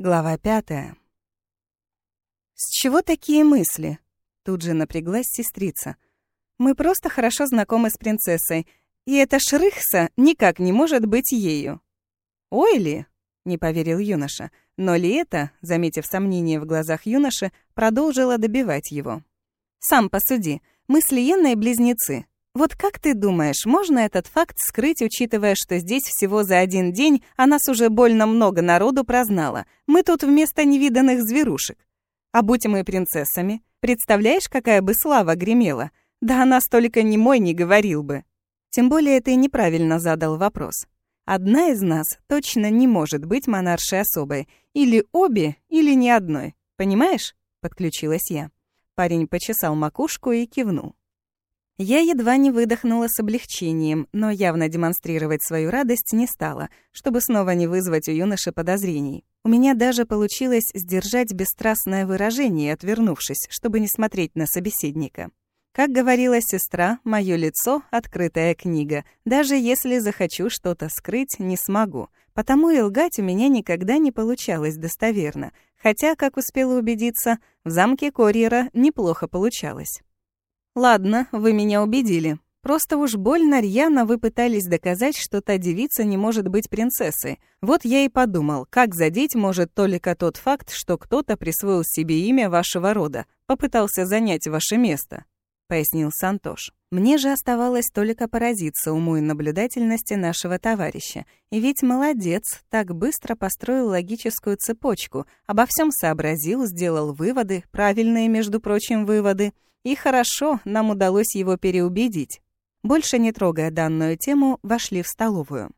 Глава пятая. «С чего такие мысли?» Тут же напряглась сестрица. «Мы просто хорошо знакомы с принцессой, и эта Шрыхса никак не может быть ею». «Ой ли?» — не поверил юноша, но Лиэта, заметив сомнение в глазах юноши, продолжила добивать его. «Сам посуди, мы с Лиенной близнецы. Вот как ты думаешь, можно этот факт скрыть, учитывая, что здесь всего за один день, а нас уже больно много народу прознало? Мы тут вместо невиданных зверушек. А будь мы принцессами, представляешь, какая бы слава гремела? Да она столько ни мой не говорил бы. Тем более ты неправильно задал вопрос. Одна из нас точно не может быть монаршей особой. Или обе, или ни одной. Понимаешь? Подключилась я. Парень почесал макушку и кивнул. Я едва не выдохнула с облегчением, но явно демонстрировать свою радость не стала, чтобы снова не вызвать у юноши подозрений. У меня даже получилось сдержать бесстрастное выражение, отвернувшись, чтобы не смотреть на собеседника. Как говорила сестра, мое лицо — открытая книга. Даже если захочу что-то скрыть, не смогу. Потому и лгать у меня никогда не получалось достоверно. Хотя, как успела убедиться, в замке Корьера неплохо получалось. Ладно, вы меня убедили. Просто уж больно рьяно вы пытались доказать, что та девица не может быть принцессой. Вот я и подумал, как задеть может только тот факт, что кто-то присвоил себе имя вашего рода, попытался занять ваше место, пояснил Сантош. Мне же оставалось только поразиться уму и наблюдательности нашего товарища. И ведь молодец, так быстро построил логическую цепочку, обо всем сообразил, сделал выводы, правильные, между прочим, выводы — и хорошо, нам удалось его переубедить. Больше не трогая данную тему, вошли в столовую.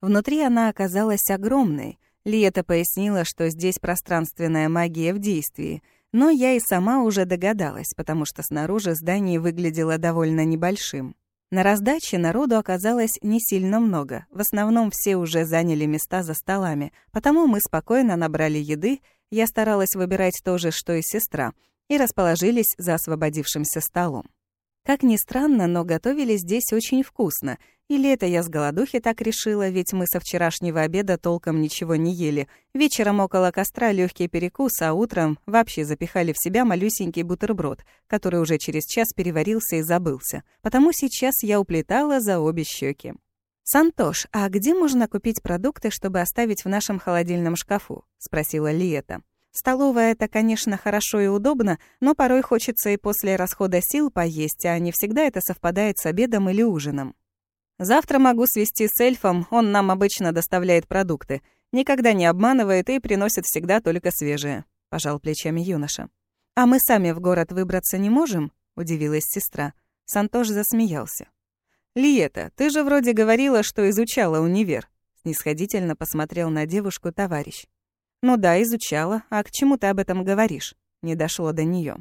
Внутри она оказалась огромной. Лиета пояснила, что здесь пространственная магия в действии, но я и сама уже догадалась, потому что снаружи здание выглядело довольно небольшим. На раздаче народу оказалось не сильно много, в основном все уже заняли места за столами, потому мы спокойно набрали еды, я старалась выбирать то же, что и сестра, и расположились за освободившимся столом. Как ни странно, но готовили здесь очень вкусно. Или это я с голодухи так решила, ведь мы со вчерашнего обеда толком ничего не ели. Вечером около костра легкий перекус, а утром вообще запихали в себя малюсенький бутерброд, который уже через час переварился и забылся. Потому сейчас я уплетала за обе щеки. «Сантош, а где можно купить продукты, чтобы оставить в нашем холодильном шкафу?» — спросила Лиета. Столовая — это, конечно, хорошо и удобно, но порой хочется и после расхода сил поесть, а не всегда это совпадает с обедом или ужином. Завтра могу свести с эльфом, он нам обычно доставляет продукты. Никогда не обманывает и приносит всегда только свежие», — пожал плечами юноша. «А мы сами в город выбраться не можем?» — удивилась сестра. Сантош засмеялся. «Лиета, ты же вроде говорила, что изучала универ», — снисходительно посмотрел на девушку товарищ. «Ну да, изучала. А к чему ты об этом говоришь?» Не дошло до нее.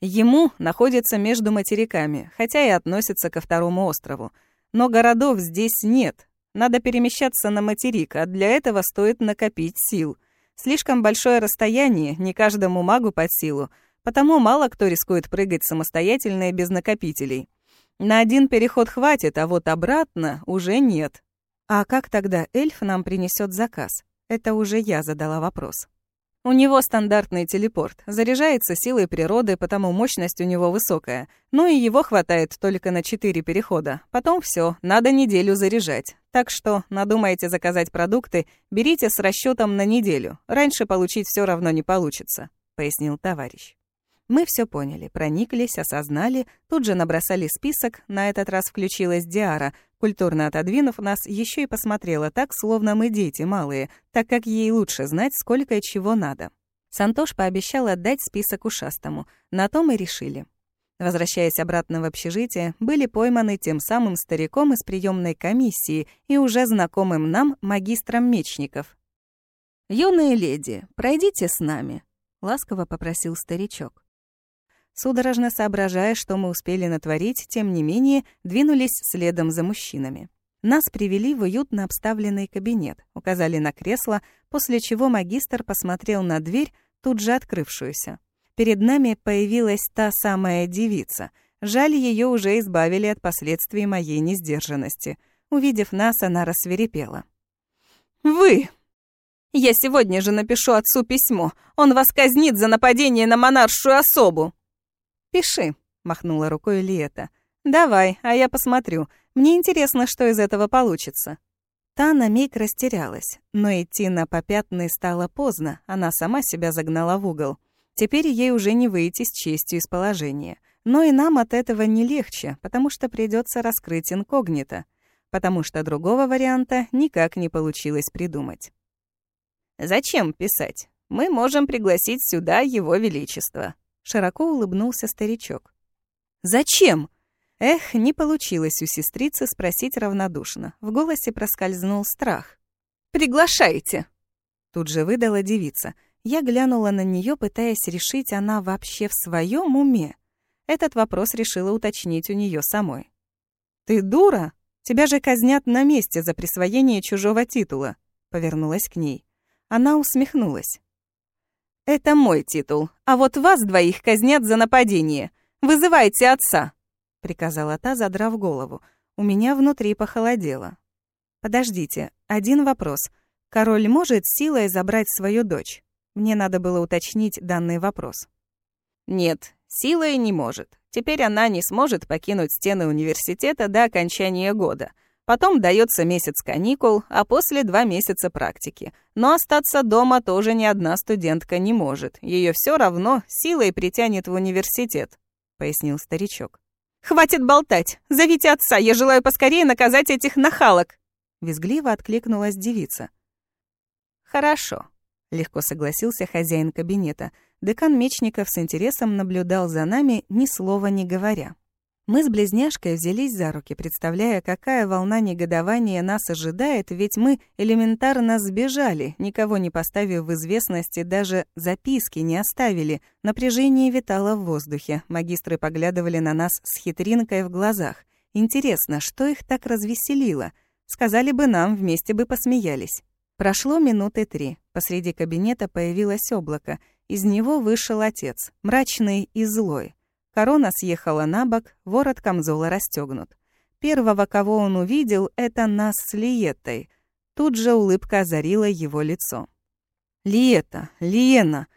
Ему находится между материками, хотя и относится ко второму острову. Но городов здесь нет. Надо перемещаться на материк, а для этого стоит накопить сил. Слишком большое расстояние, не каждому магу под силу, потому мало кто рискует прыгать самостоятельно и без накопителей. На один переход хватит, а вот обратно уже нет. А как тогда эльф нам принесет заказ? Это уже я задала вопрос. У него стандартный телепорт, заряжается силой природы, потому мощность у него высокая. Ну и его хватает только на 4 перехода. Потом все, надо неделю заряжать. Так что надумаете заказать продукты, берите с расчетом на неделю. Раньше получить все равно не получится, пояснил товарищ. Мы все поняли, прониклись, осознали, тут же набросали список, на этот раз включилась Диара, культурно отодвинув нас, еще и посмотрела так, словно мы дети малые, так как ей лучше знать, сколько и чего надо. Сантош пообещал отдать список ушастому, на то мы решили. Возвращаясь обратно в общежитие, были пойманы тем самым стариком из приемной комиссии и уже знакомым нам магистром мечников. «Юные леди, пройдите с нами», — ласково попросил старичок. Судорожно соображая, что мы успели натворить, тем не менее, двинулись следом за мужчинами. Нас привели в уютно обставленный кабинет, указали на кресло, после чего магистр посмотрел на дверь, тут же открывшуюся. Перед нами появилась та самая девица. Жаль, ее уже избавили от последствий моей несдержанности. Увидев нас, она рассверепела. «Вы!» Я сегодня же напишу отцу письмо. Он вас казнит за нападение на монаршую особу». «Пиши», — махнула рукой Лиета. «Давай, а я посмотрю. Мне интересно, что из этого получится». Та на миг растерялась, но идти на попятный стало поздно, она сама себя загнала в угол. Теперь ей уже не выйти с честью из положения. Но и нам от этого не легче, потому что придется раскрыть инкогнито, потому что другого варианта никак не получилось придумать. «Зачем писать? Мы можем пригласить сюда Его Величество», — широко улыбнулся старичок. «Зачем?» Эх, не получилось у сестрицы спросить равнодушно. В голосе проскользнул страх. «Приглашайте!» Тут же выдала девица. Я глянула на нее, пытаясь решить, она вообще в своем уме. Этот вопрос решила уточнить у нее самой. «Ты дура? Тебя же казнят на месте за присвоение чужого титула», — повернулась к ней. Она усмехнулась. «Это мой титул, а вот вас двоих казнят за нападение. Вызывайте отца!» — приказала та, задрав голову. У меня внутри похолодело. «Подождите, один вопрос. Король может силой забрать свою дочь?» Мне надо было уточнить данный вопрос. «Нет, силой не может. Теперь она не сможет покинуть стены университета до окончания года. Потом дается месяц каникул, а после два месяца практики. Но остаться дома тоже ни одна студентка не может. Ее все равно силой притянет в университет», — пояснил старичок. «Хватит болтать! Зовите отца, я желаю поскорее наказать этих нахалок!» Визгливо откликнулась девица. «Хорошо», — легко согласился хозяин кабинета — Декан Мечников с интересом наблюдал за нами, ни слова не говоря. Мы с близняшкой взялись за руки, представляя, какая волна негодования нас ожидает, ведь мы элементарно сбежали, никого не поставив в известности, даже записки не оставили. Напряжение витало в воздухе, магистры поглядывали на нас с хитринкой в глазах. Интересно, что их так развеселило? Сказали бы нам, вместе бы посмеялись. Прошло минуты три. Посреди кабинета появилось облако — из него вышел отец, мрачный и злой. Корона съехала на бок, ворот камзола расстегнут. Первого, кого он увидел, это нас с Лиеттой. Тут же улыбка озарила его лицо. «Лиета, Лиена,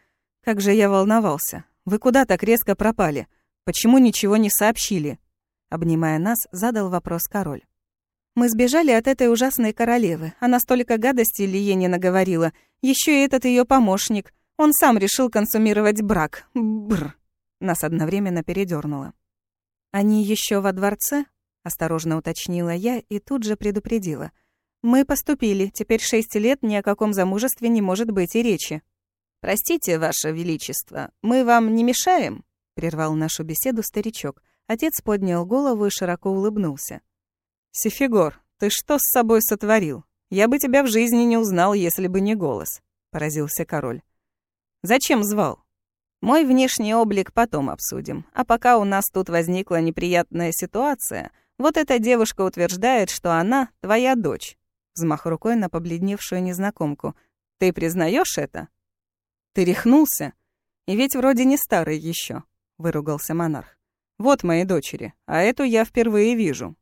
как же я волновался. Вы куда так резко пропали? Почему ничего не сообщили?» Обнимая нас, задал вопрос король. «Мы сбежали от этой ужасной королевы. Она столько гадостей Лиене наговорила. Еще и этот ее помощник. Он сам решил консумировать брак. Бр. Нас одновременно передернуло. Они еще во дворце? Осторожно уточнила я и тут же предупредила. Мы поступили. Теперь шесть лет ни о каком замужестве не может быть и речи. Простите, ваше величество, мы вам не мешаем? прервал нашу беседу старичок. Отец поднял голову и широко улыбнулся. Сефигор, ты что с собой сотворил? Я бы тебя в жизни не узнал, если бы не голос, поразился король. Зачем звал? Мой внешний облик потом обсудим. А пока у нас тут возникла неприятная ситуация, вот эта девушка утверждает, что она твоя дочь. Взмах рукой на побледневшую незнакомку. Ты признаешь это? Ты рехнулся? И ведь вроде не старый еще, выругался монарх. Вот мои дочери, а эту я впервые вижу.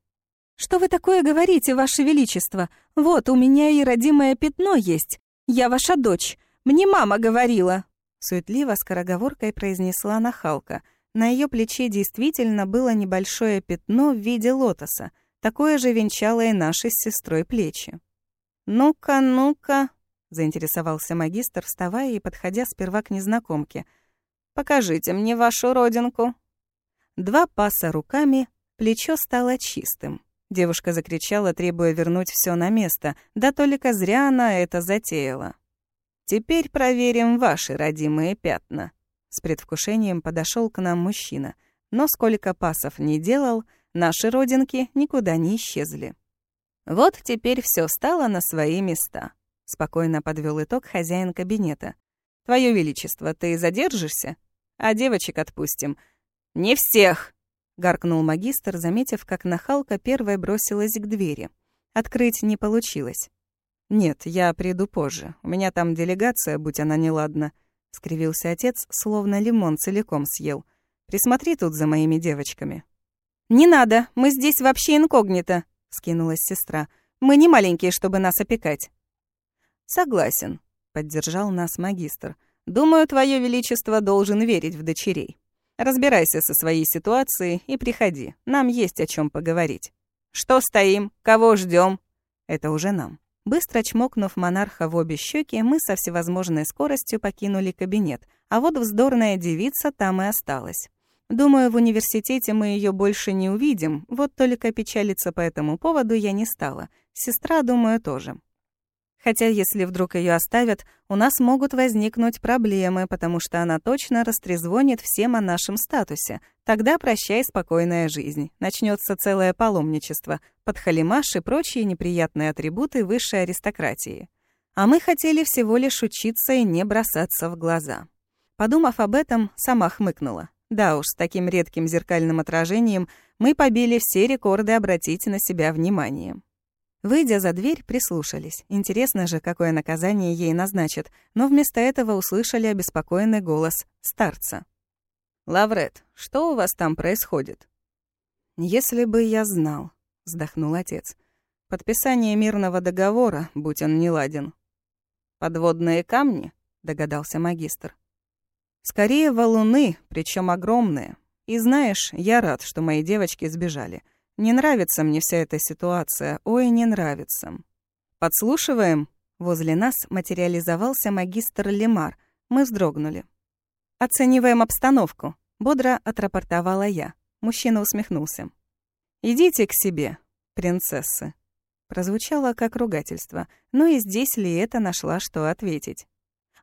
Что вы такое говорите, ваше величество? Вот у меня и родимое пятно есть. Я ваша дочь. Мне мама говорила!» Суетливо скороговоркой произнесла нахалка. На ее плече действительно было небольшое пятно в виде лотоса. Такое же венчало и наши с сестрой плечи. «Ну-ка, ну-ка», — заинтересовался магистр, вставая и подходя сперва к незнакомке. «Покажите мне вашу родинку». Два паса руками, плечо стало чистым. Девушка закричала, требуя вернуть все на место, да только зря она это затеяла. Теперь проверим ваши родимые пятна. С предвкушением подошел к нам мужчина. Но сколько пасов не делал, наши родинки никуда не исчезли. Вот теперь все стало на свои места. Спокойно подвел итог хозяин кабинета. Твое величество, ты задержишься? А девочек отпустим. Не всех! гаркнул магистр, заметив, как нахалка первая бросилась к двери. Открыть не получилось. «Нет, я приду позже. У меня там делегация, будь она неладна», — скривился отец, словно лимон целиком съел. «Присмотри тут за моими девочками». «Не надо, мы здесь вообще инкогнито», — скинулась сестра. «Мы не маленькие, чтобы нас опекать». «Согласен», — поддержал нас магистр. «Думаю, Твое Величество должен верить в дочерей. Разбирайся со своей ситуацией и приходи. Нам есть о чем поговорить. Что стоим? Кого ждем? Это уже нам». Быстро чмокнув монарха в обе щеки, мы со всевозможной скоростью покинули кабинет, а вот вздорная девица там и осталась. Думаю, в университете мы ее больше не увидим, вот только печалиться по этому поводу я не стала. Сестра, думаю, тоже. Хотя если вдруг ее оставят, у нас могут возникнуть проблемы, потому что она точно растрезвонит всем о нашем статусе. Тогда прощай спокойная жизнь. Начнется целое паломничество, подхалимаш и прочие неприятные атрибуты высшей аристократии. А мы хотели всего лишь учиться и не бросаться в глаза. Подумав об этом, сама хмыкнула. Да уж, с таким редким зеркальным отражением мы побили все рекорды обратить на себя внимание. Выйдя за дверь, прислушались. Интересно же, какое наказание ей назначат, но вместо этого услышали обеспокоенный голос старца. «Лаврет, что у вас там происходит?» «Если бы я знал», — вздохнул отец. «Подписание мирного договора, будь он неладен». «Подводные камни?» — догадался магистр. Скорее валуны, причем огромные. И знаешь, я рад, что мои девочки сбежали. Не нравится мне вся эта ситуация, ой, не нравится. Подслушиваем? Возле нас материализовался магистр Лемар. Мы вздрогнули. Оцениваем обстановку, бодро отрапортовала я. Мужчина усмехнулся. Идите к себе, принцессы. Прозвучало как ругательство, но и здесь ли это нашла, что ответить.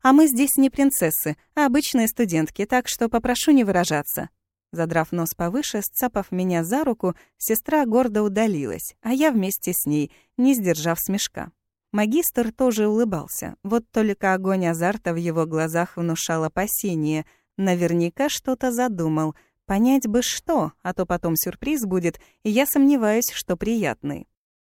А мы здесь не принцессы, а обычные студентки, так что попрошу не выражаться». Задрав нос повыше, сцапав меня за руку, сестра гордо удалилась, а я вместе с ней, не сдержав смешка. Магистр тоже улыбался, вот только огонь азарта в его глазах внушал опасение. Наверняка что-то задумал. Понять бы что, а то потом сюрприз будет, и я сомневаюсь, что приятный.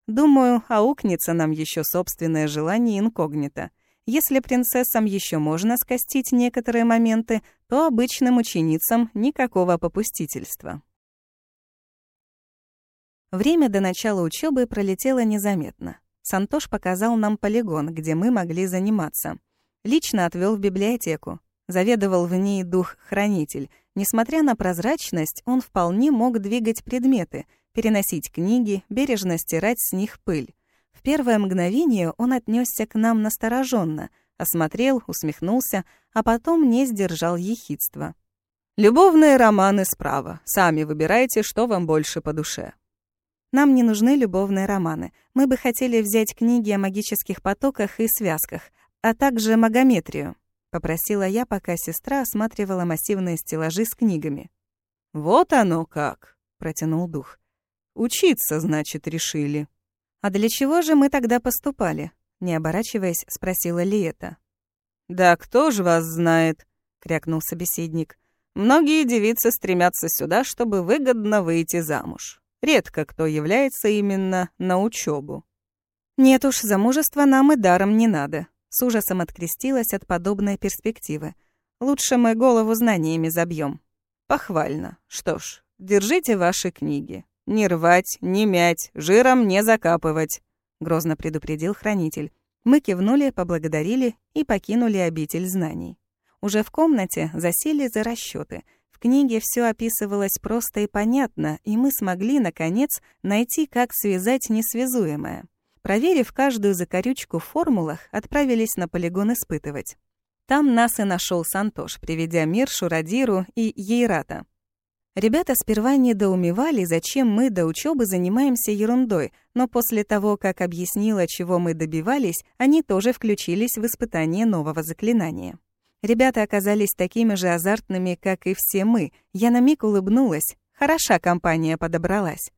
Думаю, аукнется нам еще собственное желание инкогнито. Если принцессам еще можно скостить некоторые моменты, то обычным ученицам никакого попустительства. Время до начала учебы пролетело незаметно. Сантош показал нам полигон, где мы могли заниматься. Лично отвел в библиотеку. Заведовал в ней дух-хранитель. Несмотря на прозрачность, он вполне мог двигать предметы, переносить книги, бережно стирать с них пыль. В первое мгновение он отнесся к нам настороженно, осмотрел, усмехнулся, а потом не сдержал ехидства. «Любовные романы справа. Сами выбирайте, что вам больше по душе». «Нам не нужны любовные романы. Мы бы хотели взять книги о магических потоках и связках, а также магометрию», — попросила я, пока сестра осматривала массивные стеллажи с книгами. «Вот оно как», — протянул дух. «Учиться, значит, решили». «А для чего же мы тогда поступали?» Не оборачиваясь, спросила Лиета. «Да кто же вас знает?» — крякнул собеседник. «Многие девицы стремятся сюда, чтобы выгодно выйти замуж. Редко кто является именно на учебу. «Нет уж, замужество нам и даром не надо», — с ужасом открестилась от подобной перспективы. «Лучше мы голову знаниями забьем. «Похвально. Что ж, держите ваши книги. «Не рвать, не мять, жиром не закапывать», — грозно предупредил хранитель. Мы кивнули, поблагодарили и покинули обитель знаний. Уже в комнате засели за расчеты. В книге все описывалось просто и понятно, и мы смогли, наконец, найти, как связать несвязуемое. Проверив каждую закорючку в формулах, отправились на полигон испытывать. Там нас и нашел Сантош, приведя мир Шурадиру и Ейрата. Ребята сперва недоумевали, зачем мы до учебы занимаемся ерундой, но после того, как объяснила, чего мы добивались, они тоже включились в испытание нового заклинания. Ребята оказались такими же азартными, как и все мы. Я на миг улыбнулась. Хороша компания подобралась.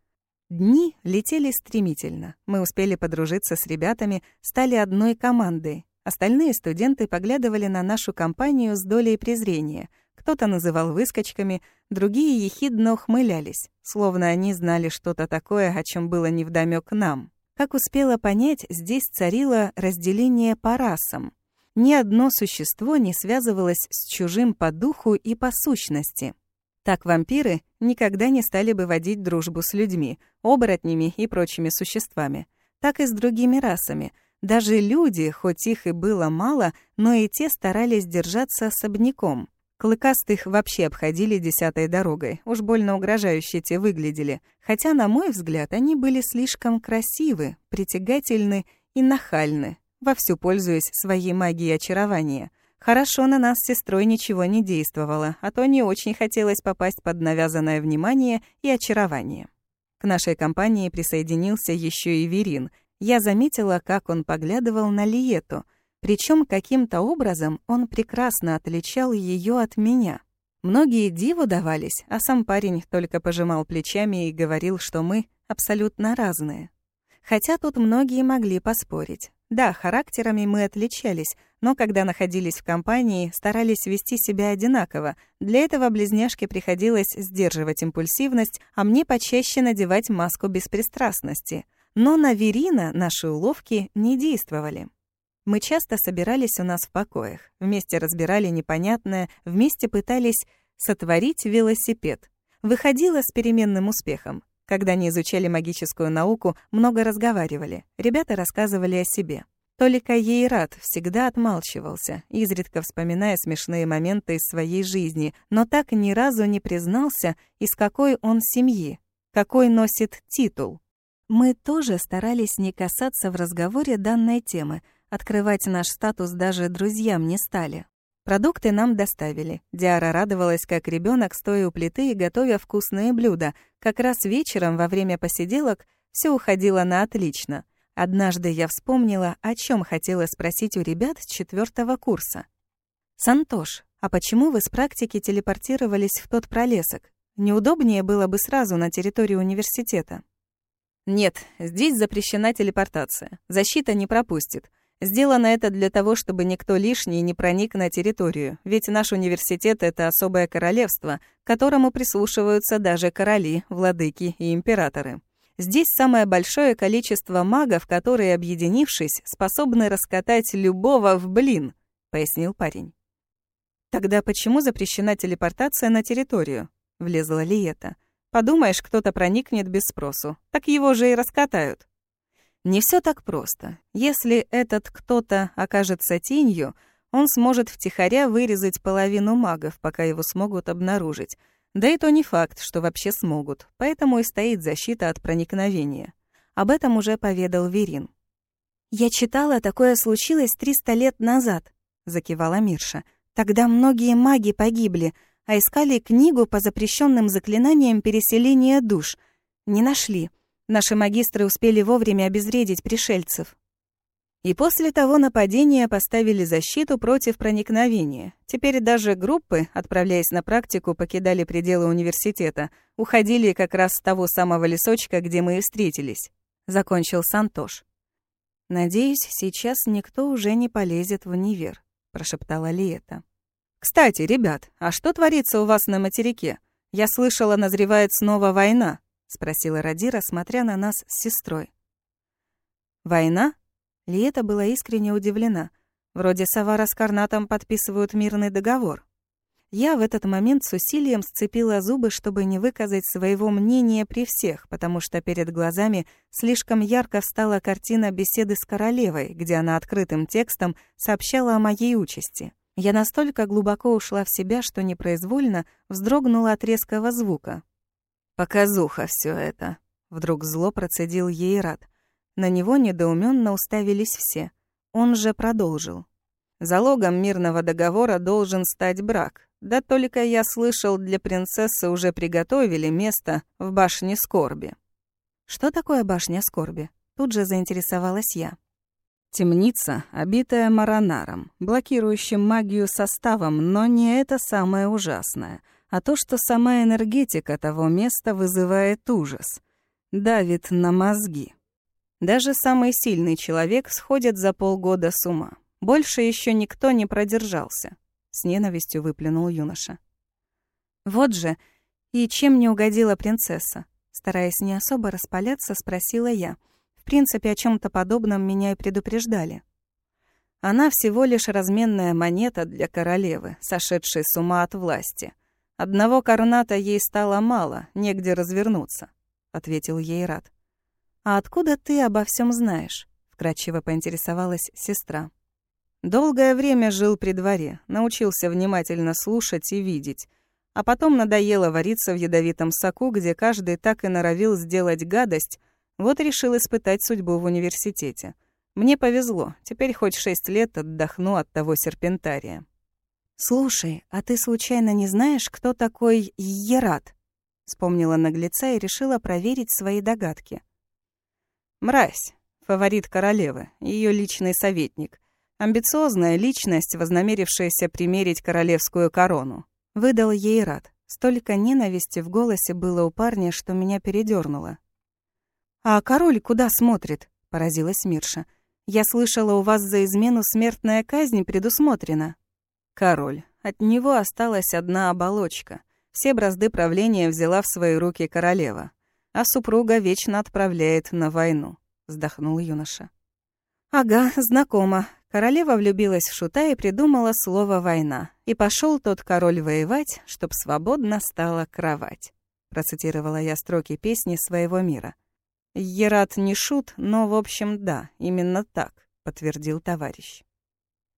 Дни летели стремительно. Мы успели подружиться с ребятами, стали одной командой. Остальные студенты поглядывали на нашу компанию с долей презрения — кто-то называл выскочками, другие ехидно ухмылялись, словно они знали что-то такое, о чем было невдомёк нам. Как успела понять, здесь царило разделение по расам. Ни одно существо не связывалось с чужим по духу и по сущности. Так вампиры никогда не стали бы водить дружбу с людьми, оборотнями и прочими существами. Так и с другими расами. Даже люди, хоть их и было мало, но и те старались держаться особняком. Клыкастых вообще обходили десятой дорогой, уж больно угрожающе те выглядели, хотя, на мой взгляд, они были слишком красивы, притягательны и нахальны, вовсю пользуясь своей магией очарования. Хорошо на нас с сестрой ничего не действовало, а то не очень хотелось попасть под навязанное внимание и очарование. К нашей компании присоединился еще и Верин. Я заметила, как он поглядывал на Лиету, причем каким-то образом он прекрасно отличал ее от меня. Многие диву давались, а сам парень только пожимал плечами и говорил, что мы абсолютно разные. Хотя тут многие могли поспорить. Да, характерами мы отличались, но когда находились в компании, старались вести себя одинаково. Для этого близняшке приходилось сдерживать импульсивность, а мне почаще надевать маску беспристрастности. Но на Верина наши уловки не действовали. Мы часто собирались у нас в покоях, вместе разбирали непонятное, вместе пытались сотворить велосипед. Выходило с переменным успехом. Когда не изучали магическую науку, много разговаривали. Ребята рассказывали о себе. Только Ейрат всегда отмалчивался, изредка вспоминая смешные моменты из своей жизни, но так ни разу не признался, из какой он семьи, какой носит титул. Мы тоже старались не касаться в разговоре данной темы, открывать наш статус даже друзьям не стали. Продукты нам доставили. Диара радовалась, как ребенок, стоя у плиты и готовя вкусные блюда. Как раз вечером во время посиделок все уходило на отлично. Однажды я вспомнила, о чем хотела спросить у ребят четвертого курса. «Сантош, а почему вы с практики телепортировались в тот пролесок? Неудобнее было бы сразу на территорию университета». «Нет, здесь запрещена телепортация. Защита не пропустит. Сделано это для того, чтобы никто лишний не проник на территорию, ведь наш университет — это особое королевство, к которому прислушиваются даже короли, владыки и императоры. Здесь самое большое количество магов, которые, объединившись, способны раскатать любого в блин», — пояснил парень. «Тогда почему запрещена телепортация на территорию?» — влезла Лиета. «Подумаешь, кто-то проникнет без спросу. Так его же и раскатают». Не все так просто. Если этот кто-то окажется тенью, он сможет втихаря вырезать половину магов, пока его смогут обнаружить. Да и то не факт, что вообще смогут, поэтому и стоит защита от проникновения. Об этом уже поведал Верин. «Я читала, такое случилось 300 лет назад», — закивала Мирша. «Тогда многие маги погибли, а искали книгу по запрещенным заклинаниям переселения душ. Не нашли. Наши магистры успели вовремя обезвредить пришельцев. И после того нападения поставили защиту против проникновения. Теперь даже группы, отправляясь на практику, покидали пределы университета, уходили как раз с того самого лесочка, где мы и встретились. Закончил Сантош. «Надеюсь, сейчас никто уже не полезет в универ», — прошептала Лиета. «Кстати, ребят, а что творится у вас на материке? Я слышала, назревает снова война» спросила Радира, смотря на нас с сестрой. Война? Лиета была искренне удивлена. Вроде Савара с Карнатом подписывают мирный договор. Я в этот момент с усилием сцепила зубы, чтобы не выказать своего мнения при всех, потому что перед глазами слишком ярко встала картина беседы с королевой, где она открытым текстом сообщала о моей участи. Я настолько глубоко ушла в себя, что непроизвольно вздрогнула от резкого звука. «Показуха все это», — вдруг зло процедил ей рад. На него недоуменно уставились все. Он же продолжил. «Залогом мирного договора должен стать брак. Да только я слышал, для принцессы уже приготовили место в башне скорби». «Что такое башня скорби?» Тут же заинтересовалась я. Темница, обитая маронаром, блокирующим магию составом, но не это самое ужасное — а то, что сама энергетика того места вызывает ужас, давит на мозги. Даже самый сильный человек сходит за полгода с ума. Больше еще никто не продержался, с ненавистью выплюнул юноша. Вот же, и чем не угодила принцесса? Стараясь не особо распаляться, спросила я. В принципе, о чем то подобном меня и предупреждали. Она всего лишь разменная монета для королевы, сошедшей с ума от власти — Одного карната ей стало мало, негде развернуться, ответил ей Рад. А откуда ты обо всем знаешь? вкратчиво поинтересовалась сестра. Долгое время жил при дворе, научился внимательно слушать и видеть. А потом надоело вариться в ядовитом соку, где каждый так и норовил сделать гадость, вот решил испытать судьбу в университете. Мне повезло, теперь хоть шесть лет отдохну от того серпентария. «Слушай, а ты случайно не знаешь, кто такой Ерат?» Вспомнила наглеца и решила проверить свои догадки. «Мразь, фаворит королевы, ее личный советник. Амбициозная личность, вознамерившаяся примерить королевскую корону. Выдал ей рад. Столько ненависти в голосе было у парня, что меня передернуло. «А король куда смотрит?» — поразилась Мирша. «Я слышала, у вас за измену смертная казнь предусмотрена». «Король. От него осталась одна оболочка. Все бразды правления взяла в свои руки королева, а супруга вечно отправляет на войну», — вздохнул юноша. «Ага, знакомо. Королева влюбилась в шута и придумала слово «война». И пошел тот король воевать, чтоб свободно стала кровать. Процитировала я строки песни своего мира. «Ерат не шут, но, в общем, да, именно так», — подтвердил товарищ.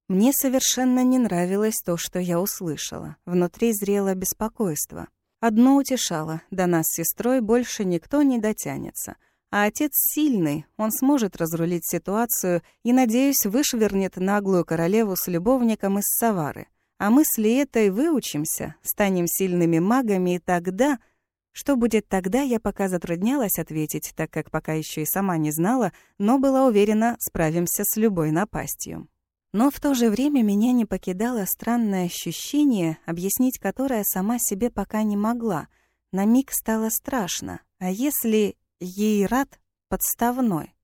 Мне совершенно не нравилось то, что я услышала. Внутри зрело беспокойство. Одно утешало, до нас с сестрой больше никто не дотянется — а отец сильный, он сможет разрулить ситуацию и, надеюсь, вышвырнет наглую королеву с любовником из Савары. А мы с Лиэтой выучимся, станем сильными магами, и тогда... Что будет тогда, я пока затруднялась ответить, так как пока еще и сама не знала, но была уверена, справимся с любой напастью. Но в то же время меня не покидало странное ощущение, объяснить которое сама себе пока не могла. На миг стало страшно. А если Ей рад подставной.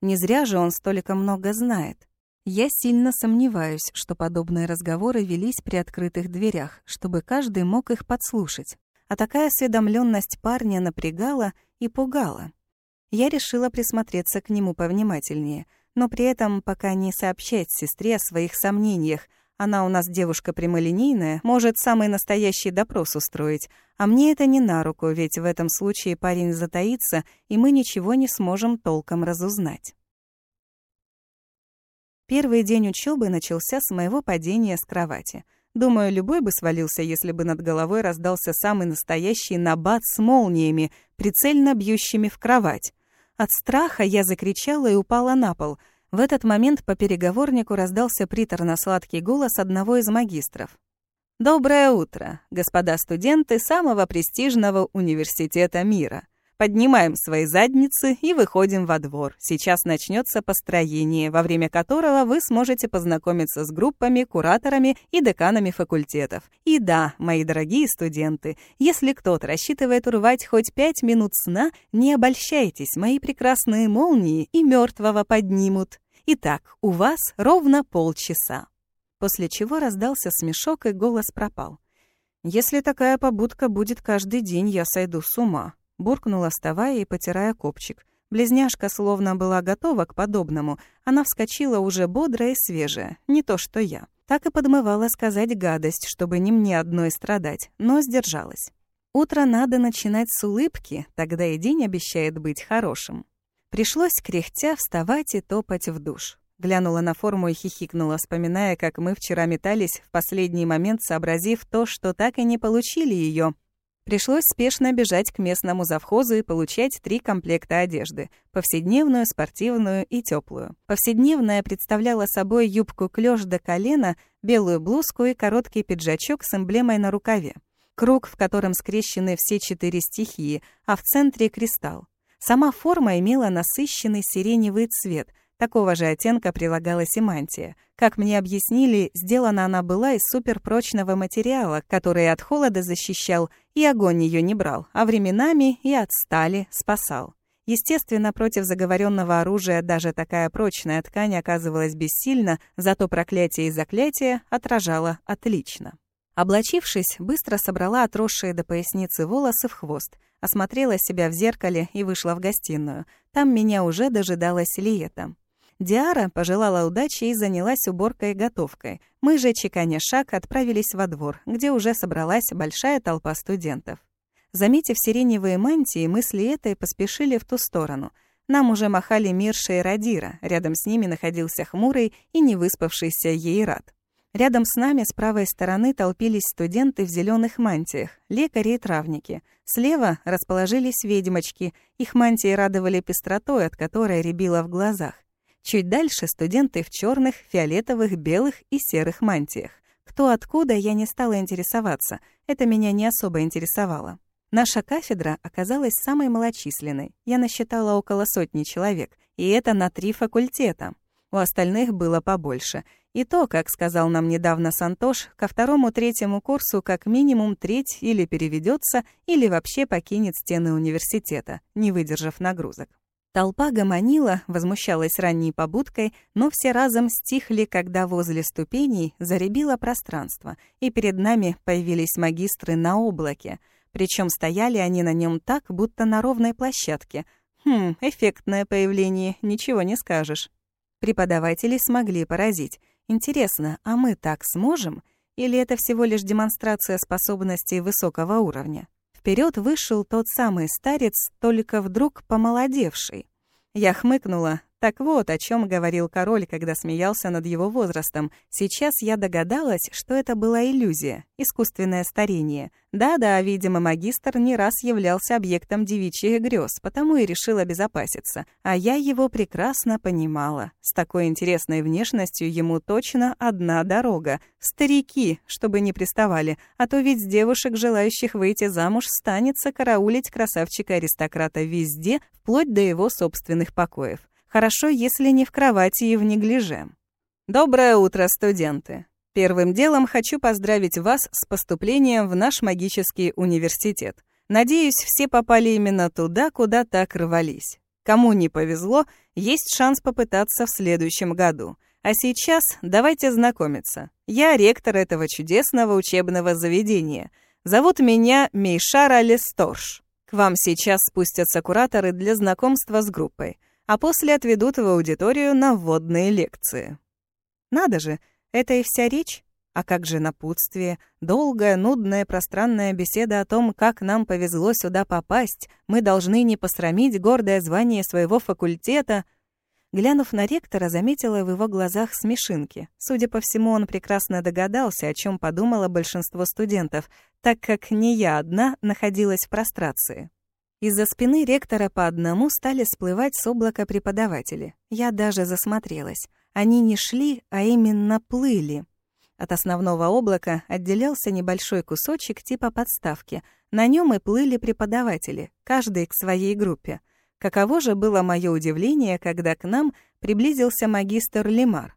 Не зря же он столько много знает. Я сильно сомневаюсь, что подобные разговоры велись при открытых дверях, чтобы каждый мог их подслушать. А такая осведомленность парня напрягала и пугала. Я решила присмотреться к нему повнимательнее, но при этом пока не сообщать сестре о своих сомнениях, она у нас девушка прямолинейная, может самый настоящий допрос устроить. А мне это не на руку, ведь в этом случае парень затаится, и мы ничего не сможем толком разузнать. Первый день учебы начался с моего падения с кровати. Думаю, любой бы свалился, если бы над головой раздался самый настоящий набат с молниями, прицельно бьющими в кровать. От страха я закричала и упала на пол — в этот момент по переговорнику раздался приторно-сладкий голос одного из магистров. «Доброе утро, господа студенты самого престижного университета мира. Поднимаем свои задницы и выходим во двор. Сейчас начнется построение, во время которого вы сможете познакомиться с группами, кураторами и деканами факультетов. И да, мои дорогие студенты, если кто-то рассчитывает урвать хоть пять минут сна, не обольщайтесь, мои прекрасные молнии и мертвого поднимут. Итак, у вас ровно полчаса. После чего раздался смешок, и голос пропал. «Если такая побудка будет каждый день, я сойду с ума», — буркнула, вставая и потирая копчик. Близняшка словно была готова к подобному. Она вскочила уже бодрая и свежая, не то что я. Так и подмывала сказать гадость, чтобы не мне одной страдать, но сдержалась. Утро надо начинать с улыбки, тогда и день обещает быть хорошим. Пришлось, кряхтя, вставать и топать в душ. Глянула на форму и хихикнула, вспоминая, как мы вчера метались, в последний момент сообразив то, что так и не получили ее. Пришлось спешно бежать к местному завхозу и получать три комплекта одежды — повседневную, спортивную и теплую. Повседневная представляла собой юбку клёш до колена, белую блузку и короткий пиджачок с эмблемой на рукаве. Круг, в котором скрещены все четыре стихии, а в центре — кристалл. Сама форма имела насыщенный сиреневый цвет, такого же оттенка прилагалась и мантия. Как мне объяснили, сделана она была из суперпрочного материала, который от холода защищал, и огонь ее не брал, а временами и от стали спасал. Естественно, против заговоренного оружия даже такая прочная ткань оказывалась бессильна, зато проклятие и заклятие отражало отлично. Облачившись, быстро собрала отросшие до поясницы волосы в хвост — Осмотрела себя в зеркале и вышла в гостиную. Там меня уже дожидалась Лиета. Диара пожелала удачи и занялась уборкой и готовкой. Мы же, чеканя шаг, отправились во двор, где уже собралась большая толпа студентов. Заметив сиреневые мантии, мы с Лиетой поспешили в ту сторону. Нам уже махали Мирша и Радира, рядом с ними находился хмурый и невыспавшийся Ейрат. Рядом с нами с правой стороны толпились студенты в зеленых мантиях, лекари и травники. Слева расположились ведьмочки, их мантии радовали пестротой, от которой рябило в глазах. Чуть дальше студенты в черных, фиолетовых, белых и серых мантиях. Кто откуда, я не стала интересоваться, это меня не особо интересовало. Наша кафедра оказалась самой малочисленной. Я насчитала около сотни человек, и это на три факультета. У остальных было побольше. И то, как сказал нам недавно Сантош, ко второму-третьему курсу как минимум треть или переведется, или вообще покинет стены университета, не выдержав нагрузок. Толпа гомонила, возмущалась ранней побудкой, но все разом стихли, когда возле ступеней заребило пространство, и перед нами появились магистры на облаке. Причем стояли они на нем так, будто на ровной площадке. Хм, эффектное появление, ничего не скажешь. Преподаватели смогли поразить. Интересно, а мы так сможем? Или это всего лишь демонстрация способностей высокого уровня? Вперед вышел тот самый старец, только вдруг помолодевший. Я хмыкнула, так вот, о чем говорил король, когда смеялся над его возрастом. Сейчас я догадалась, что это была иллюзия, искусственное старение. Да-да, видимо, магистр не раз являлся объектом девичьих грез, потому и решил обезопаситься. А я его прекрасно понимала. С такой интересной внешностью ему точно одна дорога. Старики, чтобы не приставали, а то ведь девушек, желающих выйти замуж, станется караулить красавчика-аристократа везде, вплоть до его собственных покоев. Хорошо, если не в кровати и в неглиже. Доброе утро, студенты. Первым делом хочу поздравить вас с поступлением в наш магический университет. Надеюсь, все попали именно туда, куда так рвались. Кому не повезло, есть шанс попытаться в следующем году. А сейчас давайте знакомиться. Я ректор этого чудесного учебного заведения. Зовут меня Мейшара Лесторж. К вам сейчас спустятся кураторы для знакомства с группой а после отведут в аудиторию на вводные лекции. Надо же, это и вся речь? А как же напутствие? Долгая, нудная, пространная беседа о том, как нам повезло сюда попасть. Мы должны не посрамить гордое звание своего факультета. Глянув на ректора, заметила в его глазах смешинки. Судя по всему, он прекрасно догадался, о чем подумало большинство студентов, так как не я одна находилась в прострации. Из-за спины ректора по одному стали всплывать с облака преподаватели. Я даже засмотрелась. Они не шли, а именно плыли. От основного облака отделялся небольшой кусочек типа подставки. На нем и плыли преподаватели, каждый к своей группе. Каково же было мое удивление, когда к нам приблизился магистр Лимар.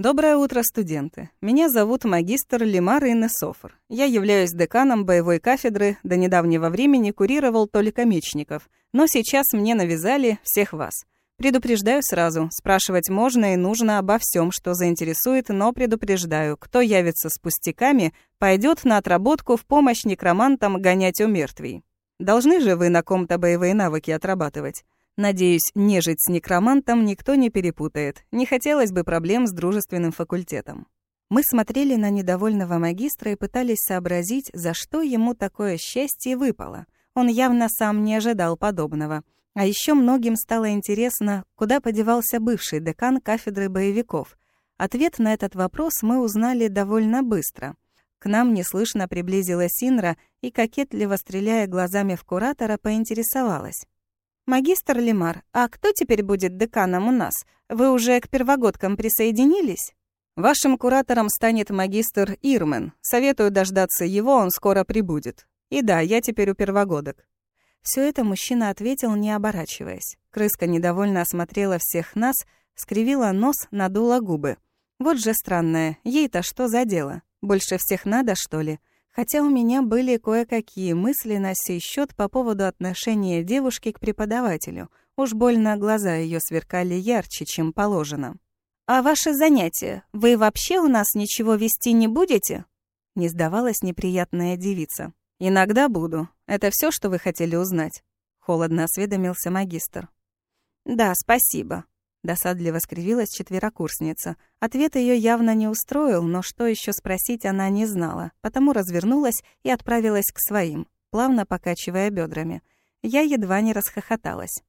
Доброе утро, студенты. Меня зовут магистр Лимар Инна Софр. Я являюсь деканом боевой кафедры, до недавнего времени курировал только мечников, но сейчас мне навязали всех вас. Предупреждаю сразу, спрашивать можно и нужно обо всем, что заинтересует, но предупреждаю, кто явится с пустяками, пойдет на отработку в помощь некромантам гонять у мертвей. Должны же вы на ком-то боевые навыки отрабатывать. Надеюсь, нежить с некромантом никто не перепутает. Не хотелось бы проблем с дружественным факультетом. Мы смотрели на недовольного магистра и пытались сообразить, за что ему такое счастье выпало. Он явно сам не ожидал подобного. А еще многим стало интересно, куда подевался бывший декан кафедры боевиков. Ответ на этот вопрос мы узнали довольно быстро. К нам неслышно приблизилась Инра и, кокетливо стреляя глазами в куратора, поинтересовалась. «Магистр Лемар, а кто теперь будет деканом у нас? Вы уже к первогодкам присоединились?» «Вашим куратором станет магистр Ирмен. Советую дождаться его, он скоро прибудет. И да, я теперь у первогодок». Все это мужчина ответил, не оборачиваясь. Крыска недовольно осмотрела всех нас, скривила нос, надула губы. Вот же странное, ей-то что за дело? Больше всех надо, что ли? Хотя у меня были кое-какие мысли на сей счет по поводу отношения девушки к преподавателю. Уж больно глаза ее сверкали ярче, чем положено. «А ваши занятия? Вы вообще у нас ничего вести не будете?» Не сдавалась неприятная девица. «Иногда буду. Это все, что вы хотели узнать?» Холодно осведомился магистр. «Да, спасибо», Досадливо скривилась четверокурсница. Ответ ее явно не устроил, но что еще спросить она не знала, потому развернулась и отправилась к своим, плавно покачивая бедрами. Я едва не расхохоталась.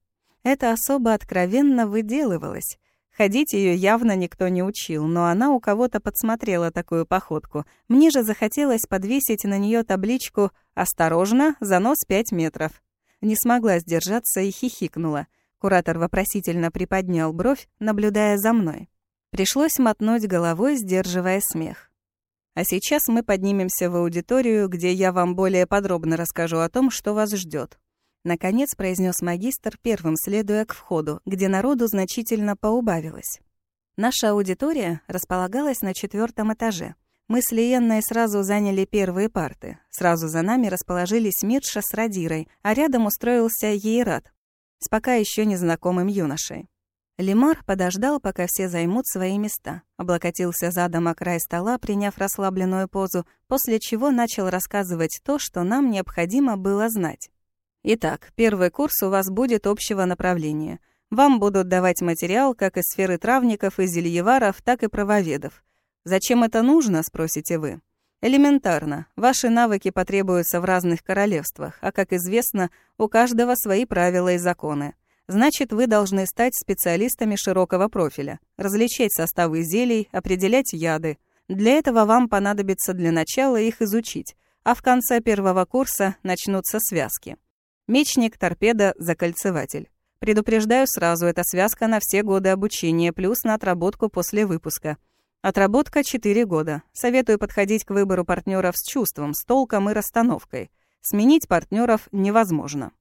Эта особа откровенно выделывалась. Ходить ее явно никто не учил, но она у кого-то подсмотрела такую походку. Мне же захотелось подвесить на нее табличку «Осторожно, занос 5 метров». Не смогла сдержаться и хихикнула. Куратор вопросительно приподнял бровь, наблюдая за мной. Пришлось мотнуть головой, сдерживая смех. А сейчас мы поднимемся в аудиторию, где я вам более подробно расскажу о том, что вас ждет. Наконец произнес магистр, первым следуя к входу, где народу значительно поубавилось. Наша аудитория располагалась на четвертом этаже. Мы с Лиенной сразу заняли первые парты. Сразу за нами расположились Мирша с Радирой, а рядом устроился Ейрат с пока еще незнакомым юношей. Лимар подождал, пока все займут свои места. Облокотился задом о край стола, приняв расслабленную позу, после чего начал рассказывать то, что нам необходимо было знать. Итак, первый курс у вас будет общего направления. Вам будут давать материал как из сферы травников и зельеваров, так и правоведов. Зачем это нужно, спросите вы? Элементарно. Ваши навыки потребуются в разных королевствах, а, как известно, у каждого свои правила и законы. Значит, вы должны стать специалистами широкого профиля, различать составы зелий, определять яды. Для этого вам понадобится для начала их изучить, а в конце первого курса начнутся связки. Мечник, торпеда, закольцеватель. Предупреждаю сразу, это связка на все годы обучения, плюс на отработку после выпуска – Отработка 4 года. Советую подходить к выбору партнеров с чувством, с толком и расстановкой. Сменить партнеров невозможно.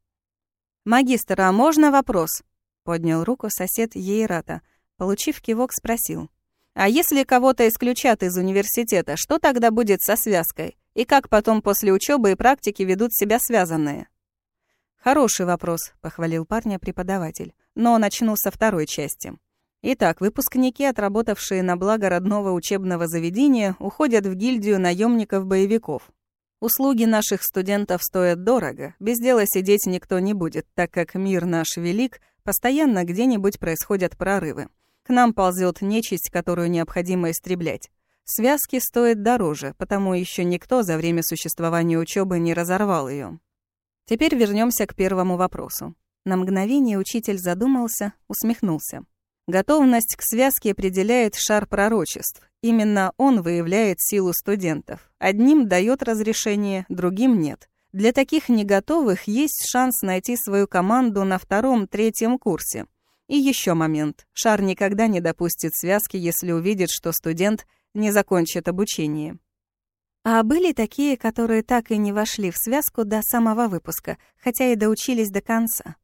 «Магистр, а можно вопрос?» Поднял руку сосед Ейрата. Получив кивок, спросил. «А если кого-то исключат из университета, что тогда будет со связкой? И как потом после учебы и практики ведут себя связанные?» «Хороший вопрос», — похвалил парня преподаватель. «Но начну со второй части. Итак, выпускники, отработавшие на благо родного учебного заведения, уходят в гильдию наемников-боевиков. Услуги наших студентов стоят дорого, без дела сидеть никто не будет, так как мир наш велик, постоянно где-нибудь происходят прорывы. К нам ползет нечисть, которую необходимо истреблять. Связки стоят дороже, потому еще никто за время существования учебы не разорвал ее. Теперь вернемся к первому вопросу. На мгновение учитель задумался, усмехнулся. Готовность к связке определяет шар пророчеств. Именно он выявляет силу студентов. Одним дает разрешение, другим нет. Для таких неготовых есть шанс найти свою команду на втором-третьем курсе. И еще момент. Шар никогда не допустит связки, если увидит, что студент не закончит обучение. А были такие, которые так и не вошли в связку до самого выпуска, хотя и доучились до конца.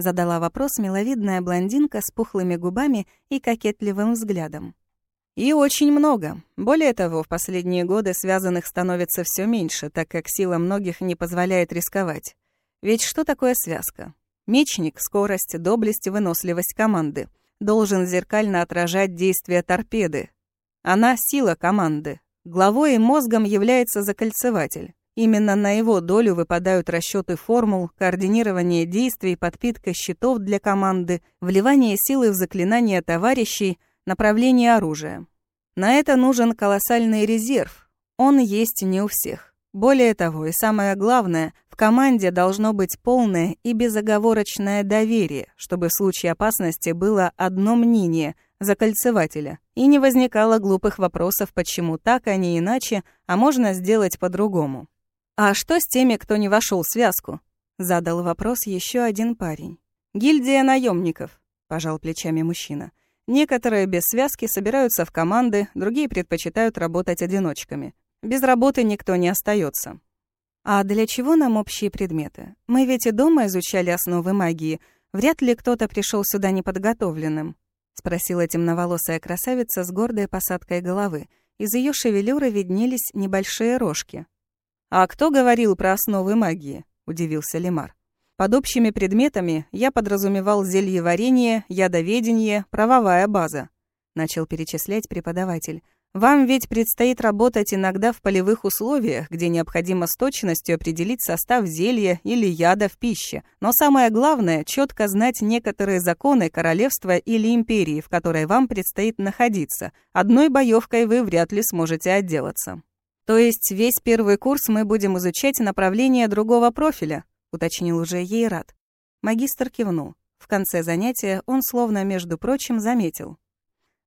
Задала вопрос миловидная блондинка с пухлыми губами и кокетливым взглядом. И очень много. Более того, в последние годы связанных становится все меньше, так как сила многих не позволяет рисковать. Ведь что такое связка? Мечник — скорость, доблесть и выносливость команды. Должен зеркально отражать действия торпеды. Она — сила команды. Главой и мозгом является закольцеватель. Именно на его долю выпадают расчеты формул, координирование действий, подпитка щитов для команды, вливание силы в заклинания товарищей, направление оружия. На это нужен колоссальный резерв. Он есть не у всех. Более того, и самое главное, в команде должно быть полное и безоговорочное доверие, чтобы в случае опасности было одно мнение – закольцевателя, и не возникало глупых вопросов, почему так, а не иначе, а можно сделать по-другому. «А что с теми, кто не вошел в связку?» — задал вопрос еще один парень. «Гильдия наемников», — пожал плечами мужчина. «Некоторые без связки собираются в команды, другие предпочитают работать одиночками. Без работы никто не остается. «А для чего нам общие предметы? Мы ведь и дома изучали основы магии. Вряд ли кто-то пришел сюда неподготовленным», — спросила темноволосая красавица с гордой посадкой головы. Из ее шевелюры виднелись небольшие рожки. «А кто говорил про основы магии?» – удивился Лемар. «Под общими предметами я подразумевал зельеварение, ядоведение, правовая база», – начал перечислять преподаватель. «Вам ведь предстоит работать иногда в полевых условиях, где необходимо с точностью определить состав зелья или яда в пище. Но самое главное – четко знать некоторые законы королевства или империи, в которой вам предстоит находиться. Одной боевкой вы вряд ли сможете отделаться». «То есть весь первый курс мы будем изучать направление другого профиля?» — уточнил уже Ейрат. Магистр кивнул. В конце занятия он словно, между прочим, заметил.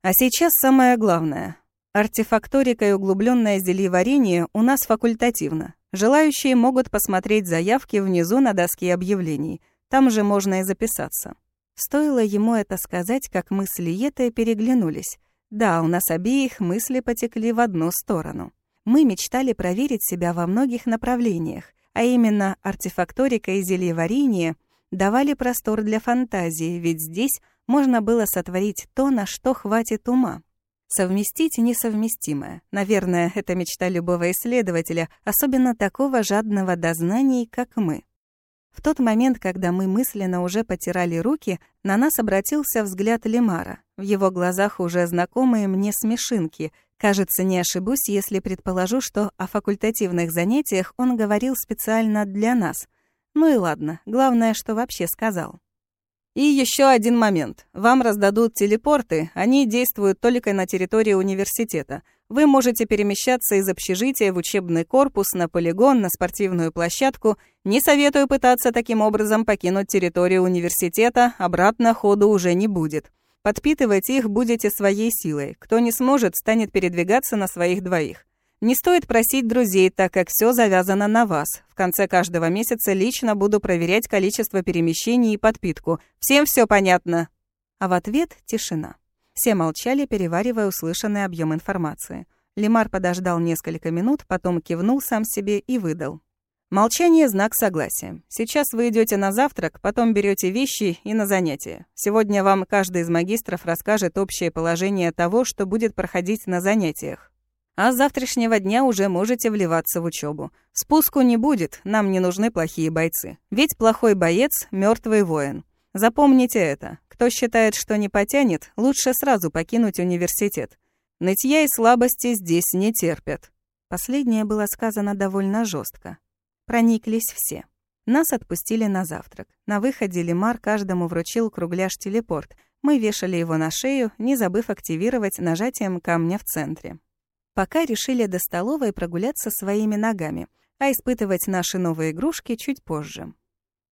А сейчас самое главное. Артефакторика и углубленное зельеварение у нас факультативно. Желающие могут посмотреть заявки внизу на доске объявлений. Там же можно и записаться. Стоило ему это сказать, как мы с Лиетой переглянулись. Да, у нас обеих мысли потекли в одну сторону. Мы мечтали проверить себя во многих направлениях, а именно артефакторика и зельеварение давали простор для фантазии, ведь здесь можно было сотворить то, на что хватит ума. Совместить несовместимое. Наверное, это мечта любого исследователя, особенно такого жадного до знаний, как мы. В тот момент, когда мы мысленно уже потирали руки, на нас обратился взгляд Лемара. В его глазах уже знакомые мне смешинки. Кажется, не ошибусь, если предположу, что о факультативных занятиях он говорил специально для нас. Ну и ладно, главное, что вообще сказал. И еще один момент. Вам раздадут телепорты, они действуют только на территории университета. Вы можете перемещаться из общежития в учебный корпус, на полигон, на спортивную площадку. Не советую пытаться таким образом покинуть территорию университета, обратно ходу уже не будет. Подпитывать их будете своей силой. Кто не сможет, станет передвигаться на своих двоих. Не стоит просить друзей, так как все завязано на вас. В конце каждого месяца лично буду проверять количество перемещений и подпитку. Всем все понятно?» А в ответ — тишина. Все молчали, переваривая услышанный объем информации. Лимар подождал несколько минут, потом кивнул сам себе и выдал. Молчание — знак согласия. Сейчас вы идете на завтрак, потом берете вещи и на занятия. Сегодня вам каждый из магистров расскажет общее положение того, что будет проходить на занятиях. А с завтрашнего дня уже можете вливаться в учебу. Спуску не будет, нам не нужны плохие бойцы. Ведь плохой боец — мертвый воин. Запомните это. Кто считает, что не потянет, лучше сразу покинуть университет. Нытья и слабости здесь не терпят. Последнее было сказано довольно жестко. Прониклись все. Нас отпустили на завтрак. На выходе Лемар каждому вручил кругляш-телепорт. Мы вешали его на шею, не забыв активировать нажатием камня в центре. Пока решили до столовой прогуляться своими ногами, а испытывать наши новые игрушки чуть позже.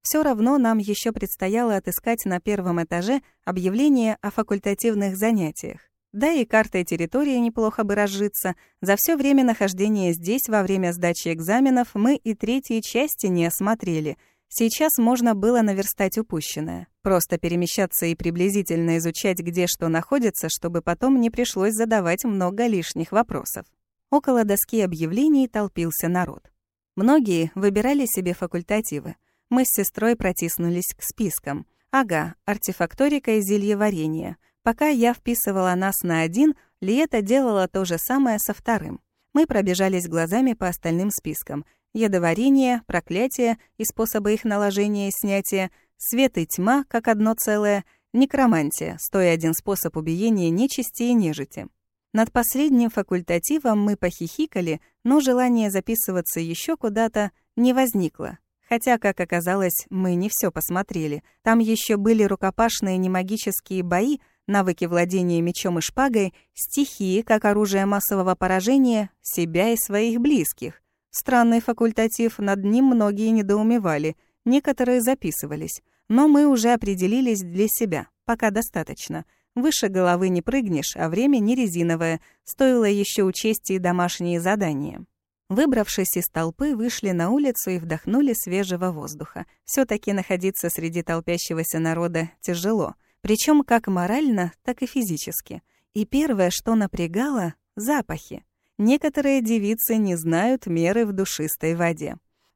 Все равно нам еще предстояло отыскать на первом этаже объявление о факультативных занятиях. Да и картой территории неплохо бы разжиться. За все время нахождения здесь во время сдачи экзаменов мы и третьей части не осмотрели — Сейчас можно было наверстать упущенное. Просто перемещаться и приблизительно изучать, где что находится, чтобы потом не пришлось задавать много лишних вопросов. Около доски объявлений толпился народ. Многие выбирали себе факультативы. Мы с сестрой протиснулись к спискам. Ага, артефакторика и зельеварение. Пока я вписывала нас на один, Лиета делала то же самое со вторым. Мы пробежались глазами по остальным спискам — ядоварение, проклятие и способы их наложения и снятия, свет и тьма как одно целое, некромантия, стоя один способ убиения нечисти и нежити. Над последним факультативом мы похихикали, но желание записываться еще куда-то не возникло. Хотя, как оказалось, мы не все посмотрели. Там еще были рукопашные немагические бои, навыки владения мечом и шпагой, стихии, как оружие массового поражения, себя и своих близких. Странный факультатив, над ним многие недоумевали, некоторые записывались. Но мы уже определились для себя, пока достаточно. Выше головы не прыгнешь, а время не резиновое, стоило еще учесть и домашние задания. Выбравшись из толпы, вышли на улицу и вдохнули свежего воздуха. все таки находиться среди толпящегося народа тяжело, причем как морально, так и физически. И первое, что напрягало — запахи. Некоторые девицы не знают меры в душистой воде.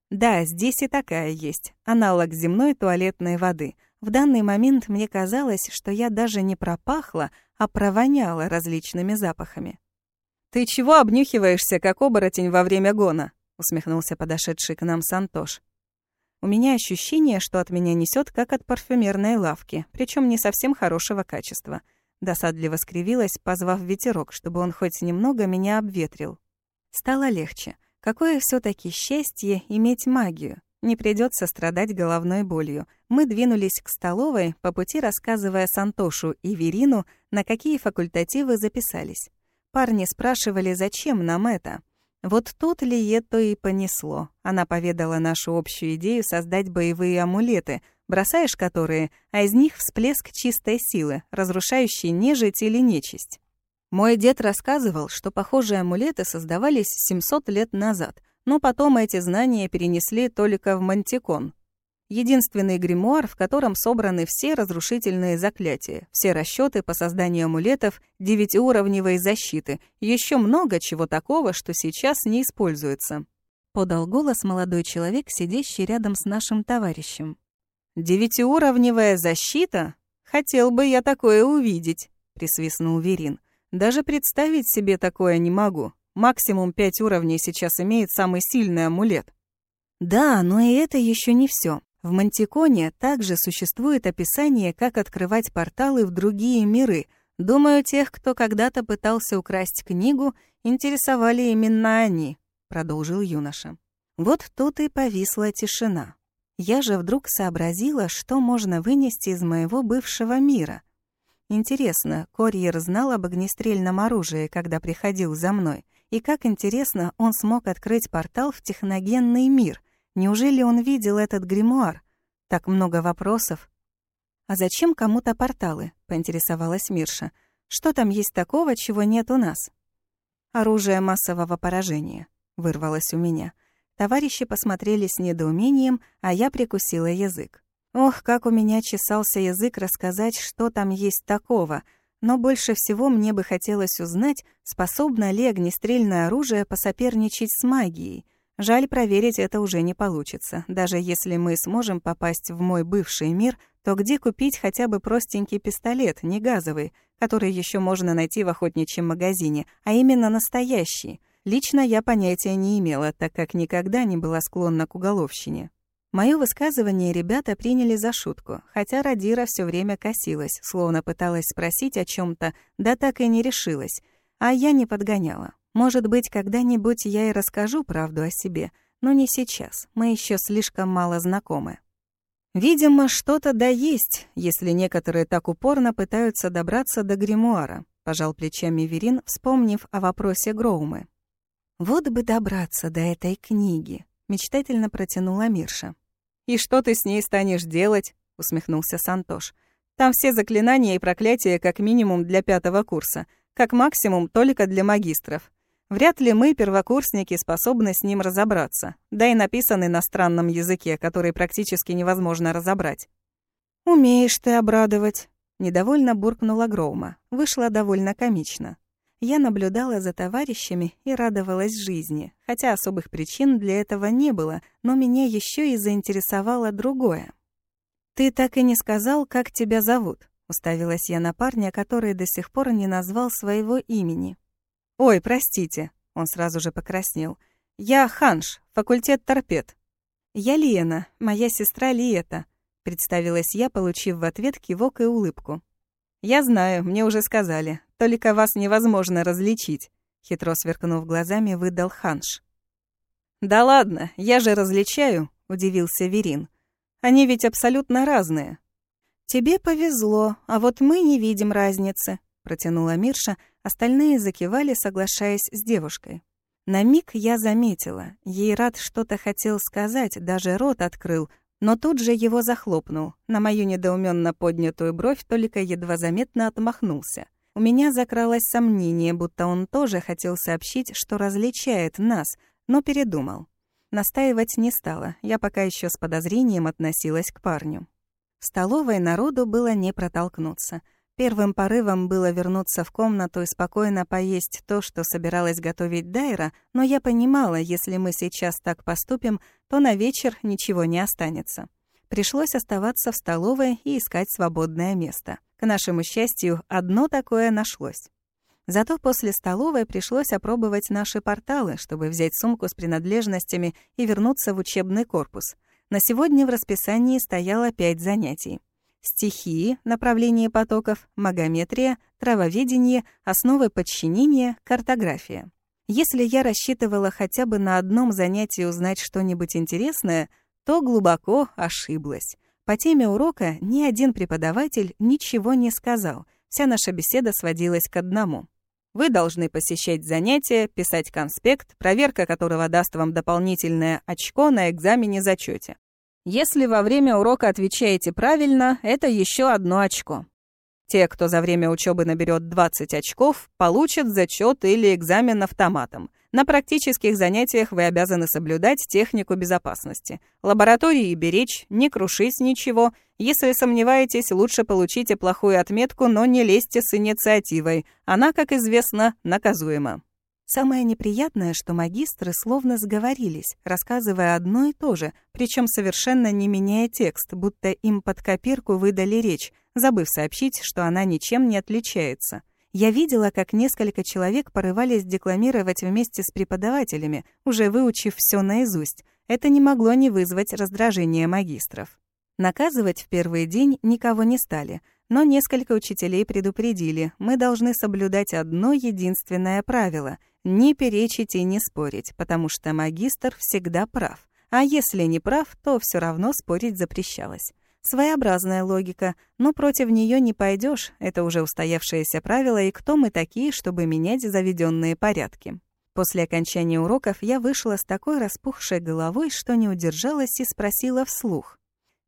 Да, здесь и такая есть, аналог земной туалетной воды. В данный момент мне казалось, что я даже не пропахла, а провоняла различными запахами. «Ты чего обнюхиваешься, как оборотень во время гона?» — усмехнулся подошедший к нам Сантош. У меня ощущение, что от меня несет как от парфюмерной лавки, причем не совсем хорошего качества — Досадливо скривилась, позвав ветерок, чтобы он хоть немного меня обветрил. Стало легче. Какое все таки счастье иметь магию. Не придется страдать головной болью. Мы двинулись к столовой, по пути рассказывая Сантошу и Верину, на какие факультативы записались. Парни спрашивали, зачем нам это. Вот тут Лиетто и понесло. Она поведала нашу общую идею создать боевые амулеты, бросаешь которые, а из них всплеск чистой силы, разрушающий нежить или нечисть. Мой дед рассказывал, что похожие амулеты создавались 700 лет назад, но потом эти знания перенесли только в Мантикон. Единственный гримуар, в котором собраны все разрушительные заклятия, все расчеты по созданию амулетов, девятиуровневой защиты, еще много чего такого, что сейчас не используется. Подал голос молодой человек, сидящий рядом с нашим товарищем. «Девятиуровневая защита? Хотел бы я такое увидеть», — присвистнул Верин. «Даже представить себе такое не могу. Максимум пять уровней сейчас имеет самый сильный амулет». Да, но и это еще не все. В Мантиконе также существует описание, как открывать порталы в другие миры. Думаю, тех, кто когда-то пытался украсть книгу, интересовали именно они, продолжил юноша. Вот тут и повисла тишина. Я же вдруг сообразила, что можно вынести из моего бывшего мира. Интересно, Корьер знал об огнестрельном оружии, когда приходил за мной, и как интересно, он смог открыть портал в техногенный мир. Неужели он видел этот гримуар? Так много вопросов. «А зачем кому-то порталы?» — поинтересовалась Мирша. «Что там есть такого, чего нет у нас?» «Оружие массового поражения», — вырвалось у меня. Товарищи посмотрели с недоумением, а я прикусила язык. Ох, как у меня чесался язык рассказать, что там есть такого, но больше всего мне бы хотелось узнать, способно ли огнестрельное оружие посоперничать с магией — Жаль, проверить это уже не получится. Даже если мы сможем попасть в мой бывший мир, то где купить хотя бы простенький пистолет, не газовый, который еще можно найти в охотничьем магазине, а именно настоящий? Лично я понятия не имела, так как никогда не была склонна к уголовщине. Моё высказывание ребята приняли за шутку, хотя Радира все время косилась, словно пыталась спросить о чем то да так и не решилась, а я не подгоняла. Может быть, когда-нибудь я и расскажу правду о себе, но не сейчас, мы еще слишком мало знакомы. Видимо, что-то да есть, если некоторые так упорно пытаются добраться до гримуара, пожал плечами Верин, вспомнив о вопросе Гроумы. Вот бы добраться до этой книги, мечтательно протянула Мирша. И что ты с ней станешь делать? усмехнулся Сантош. Там все заклинания и проклятия как минимум для пятого курса, как максимум только для магистров. Вряд ли мы, первокурсники, способны с ним разобраться, да и написаны на странном языке, который практически невозможно разобрать. «Умеешь ты обрадовать», — недовольно буркнула Гроума. Вышло довольно комично. Я наблюдала за товарищами и радовалась жизни, хотя особых причин для этого не было, но меня еще и заинтересовало другое. «Ты так и не сказал, как тебя зовут», — уставилась я на парня, который до сих пор не назвал своего имени. «Ой, простите», — он сразу же покраснел. «Я Ханш, факультет торпед». «Я Лена, моя сестра Лиета», — представилась я, получив в ответ кивок и улыбку. «Я знаю, мне уже сказали. Только вас невозможно различить», — хитро сверкнув глазами, выдал Ханш. «Да ладно, я же различаю», — удивился Верин. «Они ведь абсолютно разные». «Тебе повезло, а вот мы не видим разницы», — протянула Мирша, — Остальные закивали, соглашаясь с девушкой. На миг я заметила, ей рад что-то хотел сказать, даже рот открыл, но тут же его захлопнул. На мою недоуменно поднятую бровь только едва заметно отмахнулся. У меня закралось сомнение, будто он тоже хотел сообщить, что различает нас, но передумал. Настаивать не стала, я пока еще с подозрением относилась к парню. В столовой народу было не протолкнуться — Первым порывом было вернуться в комнату и спокойно поесть то, что собиралась готовить Дайра, но я понимала, если мы сейчас так поступим, то на вечер ничего не останется. Пришлось оставаться в столовой и искать свободное место. К нашему счастью, одно такое нашлось. Зато после столовой пришлось опробовать наши порталы, чтобы взять сумку с принадлежностями и вернуться в учебный корпус. На сегодня в расписании стояло пять занятий стихии, направление потоков, магометрия, травоведение, основы подчинения, картография. Если я рассчитывала хотя бы на одном занятии узнать что-нибудь интересное, то глубоко ошиблась. По теме урока ни один преподаватель ничего не сказал. Вся наша беседа сводилась к одному. Вы должны посещать занятия, писать конспект, проверка которого даст вам дополнительное очко на экзамене зачете. Если во время урока отвечаете правильно, это еще одно очко. Те, кто за время учебы наберет 20 очков, получат зачет или экзамен автоматом. На практических занятиях вы обязаны соблюдать технику безопасности. Лаборатории беречь, не крушить ничего. Если сомневаетесь, лучше получите плохую отметку, но не лезьте с инициативой. Она, как известно, наказуема. Самое неприятное, что магистры словно сговорились, рассказывая одно и то же, причем совершенно не меняя текст, будто им под копирку выдали речь, забыв сообщить, что она ничем не отличается. Я видела, как несколько человек порывались декламировать вместе с преподавателями, уже выучив все наизусть. Это не могло не вызвать раздражения магистров. Наказывать в первый день никого не стали, но несколько учителей предупредили, мы должны соблюдать одно единственное правило — не перечить и не спорить, потому что магистр всегда прав. А если не прав, то все равно спорить запрещалось. Своеобразная логика, но против нее не пойдешь. это уже устоявшееся правило, и кто мы такие, чтобы менять заведенные порядки. После окончания уроков я вышла с такой распухшей головой, что не удержалась и спросила вслух.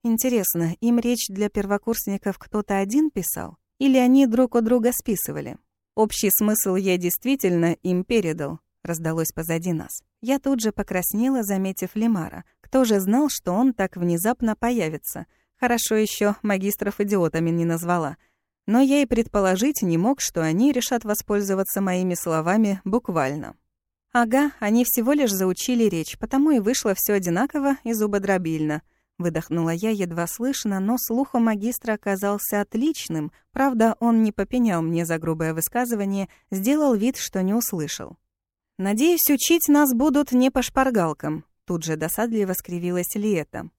Интересно, им речь для первокурсников кто-то один писал? Или они друг у друга списывали? Общий смысл я действительно им передал, раздалось позади нас. Я тут же покраснела, заметив Лимара. Кто же знал, что он так внезапно появится? Хорошо еще магистров идиотами не назвала. Но я и предположить не мог, что они решат воспользоваться моими словами буквально. Ага, они всего лишь заучили речь, потому и вышло все одинаково и зубодробильно — Выдохнула я едва слышно, но слух у магистра оказался отличным. Правда, он не попенял мне за грубое высказывание, сделал вид, что не услышал. «Надеюсь, учить нас будут не по шпаргалкам», тут же досадливо скривилась Лиэта.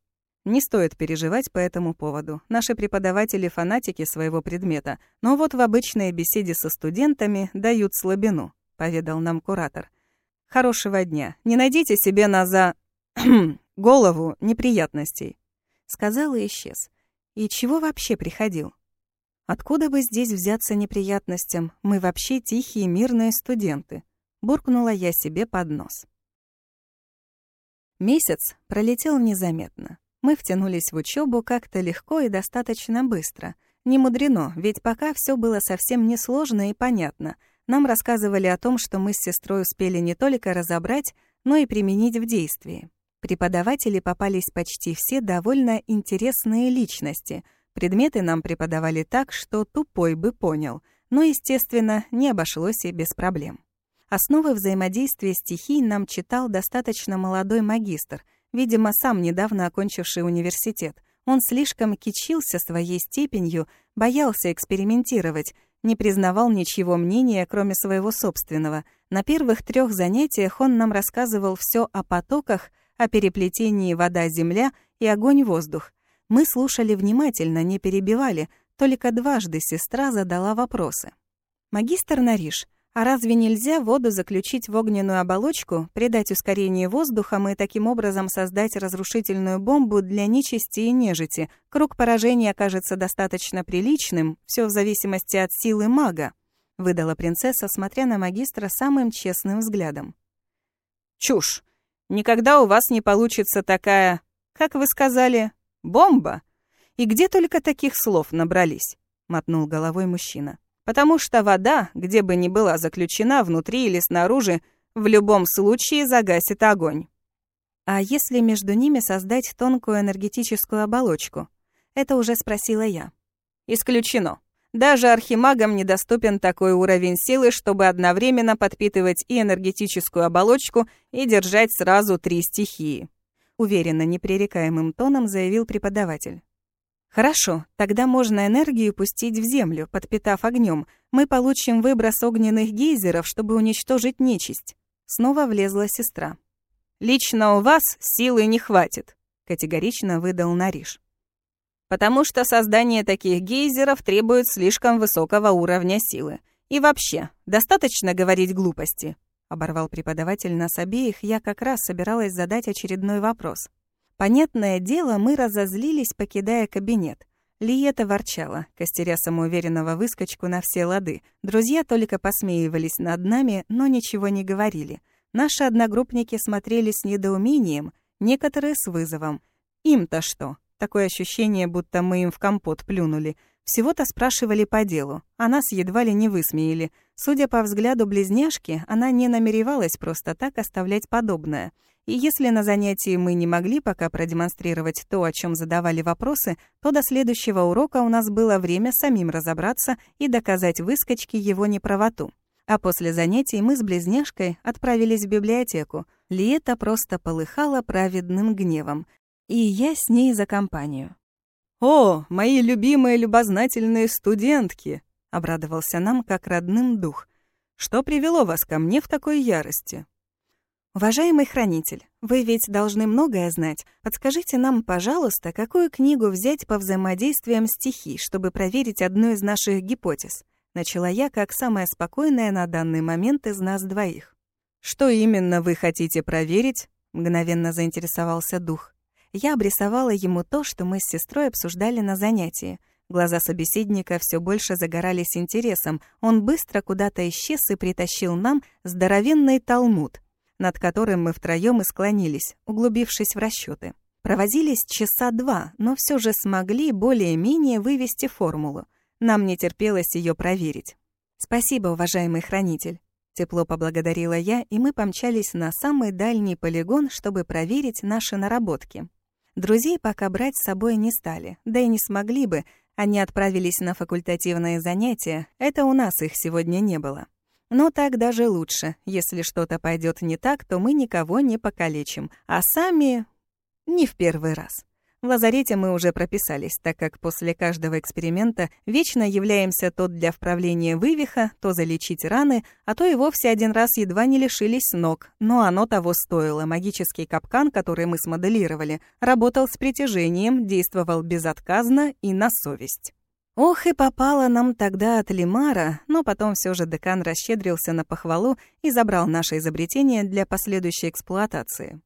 Не стоит переживать по этому поводу. Наши преподаватели — фанатики своего предмета, но вот в обычной беседе со студентами дают слабину, — поведал нам куратор. «Хорошего дня. Не найдите себе на за... голову неприятностей. Сказал и исчез. И чего вообще приходил? Откуда бы здесь взяться неприятностям? Мы вообще тихие мирные студенты. Буркнула я себе под нос. Месяц пролетел незаметно. Мы втянулись в учебу как-то легко и достаточно быстро. Не мудрено, ведь пока все было совсем несложно и понятно. Нам рассказывали о том, что мы с сестрой успели не только разобрать, но и применить в действии. Преподаватели попались почти все довольно интересные личности. Предметы нам преподавали так, что тупой бы понял, но, естественно, не обошлось и без проблем. Основы взаимодействия стихий нам читал достаточно молодой магистр, видимо, сам недавно окончивший университет. Он слишком кичился своей степенью, боялся экспериментировать, не признавал ничего мнения, кроме своего собственного. На первых трех занятиях он нам рассказывал все о потоках, о переплетении вода-земля и огонь-воздух. Мы слушали внимательно, не перебивали, только дважды сестра задала вопросы. «Магистр Нариш, а разве нельзя воду заключить в огненную оболочку, придать ускорение воздухом и таким образом создать разрушительную бомбу для нечисти и нежити? Круг поражения окажется достаточно приличным, все в зависимости от силы мага», — выдала принцесса, смотря на магистра самым честным взглядом. «Чушь! Никогда у вас не получится такая, как вы сказали, бомба. И где только таких слов набрались, мотнул головой мужчина. Потому что вода, где бы ни была заключена, внутри или снаружи, в любом случае загасит огонь. А если между ними создать тонкую энергетическую оболочку? Это уже спросила я. Исключено. Даже архимагам недоступен такой уровень силы, чтобы одновременно подпитывать и энергетическую оболочку, и держать сразу три стихии. Уверенно, непререкаемым тоном заявил преподаватель. Хорошо, тогда можно энергию пустить в землю, подпитав огнем. Мы получим выброс огненных гейзеров, чтобы уничтожить нечисть. Снова влезла сестра. Лично у вас силы не хватит, категорично выдал Нариш потому что создание таких гейзеров требует слишком высокого уровня силы. И вообще, достаточно говорить глупости», — оборвал преподаватель нас обеих, я как раз собиралась задать очередной вопрос. Понятное дело, мы разозлились, покидая кабинет. Лиета ворчала, костеря самоуверенного выскочку на все лады. Друзья только посмеивались над нами, но ничего не говорили. Наши одногруппники смотрели с недоумением, некоторые с вызовом. Им-то что? Такое ощущение, будто мы им в компот плюнули. Всего-то спрашивали по делу, а нас едва ли не высмеяли. Судя по взгляду близняшки, она не намеревалась просто так оставлять подобное. И если на занятии мы не могли пока продемонстрировать то, о чем задавали вопросы, то до следующего урока у нас было время самим разобраться и доказать выскочке его неправоту. А после занятий мы с близняшкой отправились в библиотеку. Лиета просто полыхала праведным гневом. И я с ней за компанию. «О, мои любимые любознательные студентки!» — обрадовался нам как родным дух. «Что привело вас ко мне в такой ярости?» «Уважаемый хранитель, вы ведь должны многое знать. Подскажите нам, пожалуйста, какую книгу взять по взаимодействиям стихий, чтобы проверить одну из наших гипотез?» Начала я как самая спокойная на данный момент из нас двоих. «Что именно вы хотите проверить?» — мгновенно заинтересовался дух. Я обрисовала ему то, что мы с сестрой обсуждали на занятии. Глаза собеседника все больше загорались интересом. Он быстро куда-то исчез и притащил нам здоровенный талмуд, над которым мы втроем и склонились, углубившись в расчеты. Провозились часа два, но все же смогли более-менее вывести формулу. Нам не терпелось ее проверить. «Спасибо, уважаемый хранитель». Тепло поблагодарила я, и мы помчались на самый дальний полигон, чтобы проверить наши наработки. Друзей пока брать с собой не стали, да и не смогли бы, они отправились на факультативные занятия, это у нас их сегодня не было. Но так даже лучше. Если что-то пойдет не так, то мы никого не покалечим, а сами не в первый раз. В лазарете мы уже прописались, так как после каждого эксперимента вечно являемся то для вправления вывиха, то залечить раны, а то и вовсе один раз едва не лишились ног. Но оно того стоило. Магический капкан, который мы смоделировали, работал с притяжением, действовал безотказно и на совесть. Ох, и попало нам тогда от Лимара, но потом все же декан расщедрился на похвалу и забрал наше изобретение для последующей эксплуатации.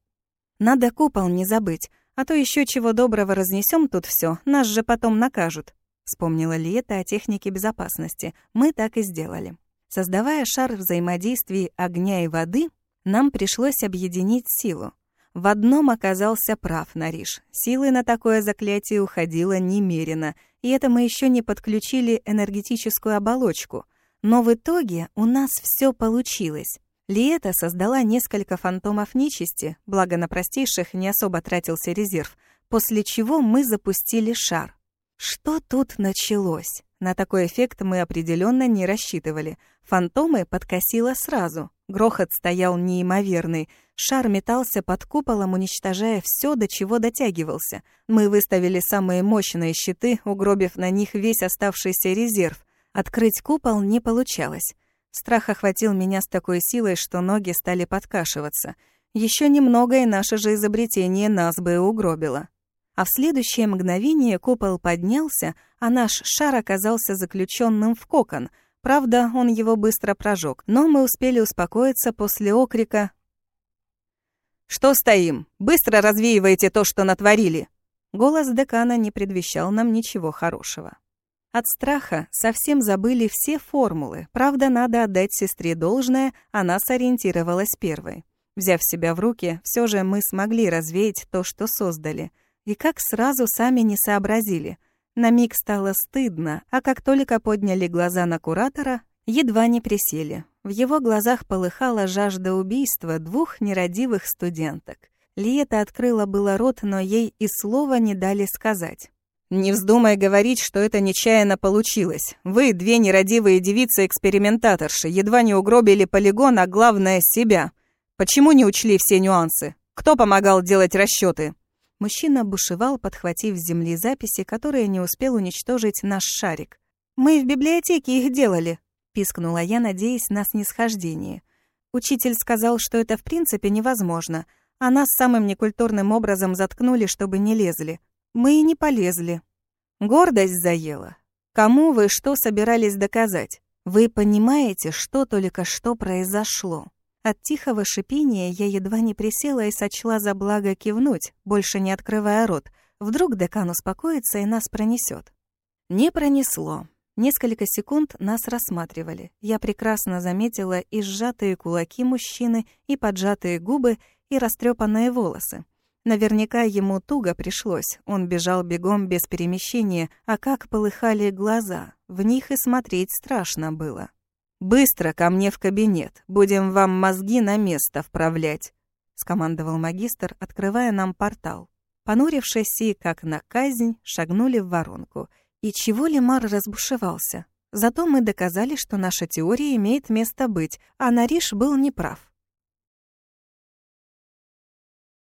Надо купол не забыть. А то еще чего доброго разнесем тут все, нас же потом накажут. Вспомнила ли это о технике безопасности? Мы так и сделали. Создавая шар взаимодействий огня и воды, нам пришлось объединить силу. В одном оказался прав Нариш. Силы на такое заклятие уходило немерено, и это мы еще не подключили энергетическую оболочку. Но в итоге у нас все получилось. Лиэта создала несколько фантомов нечисти, благо на простейших не особо тратился резерв, после чего мы запустили шар. Что тут началось? На такой эффект мы определенно не рассчитывали. Фантомы подкосило сразу. Грохот стоял неимоверный. Шар метался под куполом, уничтожая все, до чего дотягивался. Мы выставили самые мощные щиты, угробив на них весь оставшийся резерв. Открыть купол не получалось. Страх охватил меня с такой силой, что ноги стали подкашиваться. Еще немного, и наше же изобретение нас бы угробило. А в следующее мгновение купол поднялся, а наш шар оказался заключенным в кокон. Правда, он его быстро прожег, но мы успели успокоиться после окрика «Что стоим? Быстро развеивайте то, что натворили!» Голос декана не предвещал нам ничего хорошего. От страха совсем забыли все формулы. Правда, надо отдать сестре должное, она сориентировалась первой. Взяв себя в руки, все же мы смогли развеять то, что создали. И как сразу сами не сообразили. На миг стало стыдно, а как только подняли глаза на куратора, едва не присели. В его глазах полыхала жажда убийства двух нерадивых студенток. Лиета открыла было рот, но ей и слова не дали сказать. «Не вздумай говорить, что это нечаянно получилось. Вы, две нерадивые девицы-экспериментаторши, едва не угробили полигон, а главное — себя. Почему не учли все нюансы? Кто помогал делать расчеты? Мужчина бушевал, подхватив с земли записи, которые не успел уничтожить наш шарик. «Мы в библиотеке их делали», — пискнула я, надеясь на снисхождение. Учитель сказал, что это в принципе невозможно, а нас самым некультурным образом заткнули, чтобы не лезли. Мы и не полезли. Гордость заела. Кому вы что собирались доказать? Вы понимаете, что только что произошло? От тихого шипения я едва не присела и сочла за благо кивнуть, больше не открывая рот. Вдруг декан успокоится и нас пронесет. Не пронесло. Несколько секунд нас рассматривали. Я прекрасно заметила и сжатые кулаки мужчины, и поджатые губы, и растрепанные волосы. Наверняка ему туго пришлось. Он бежал бегом без перемещения, а как полыхали глаза. В них и смотреть страшно было. «Быстро ко мне в кабинет. Будем вам мозги на место вправлять», — скомандовал магистр, открывая нам портал. Понурившись и, как на казнь, шагнули в воронку. И чего Лемар разбушевался? Зато мы доказали, что наша теория имеет место быть, а Нариш был неправ.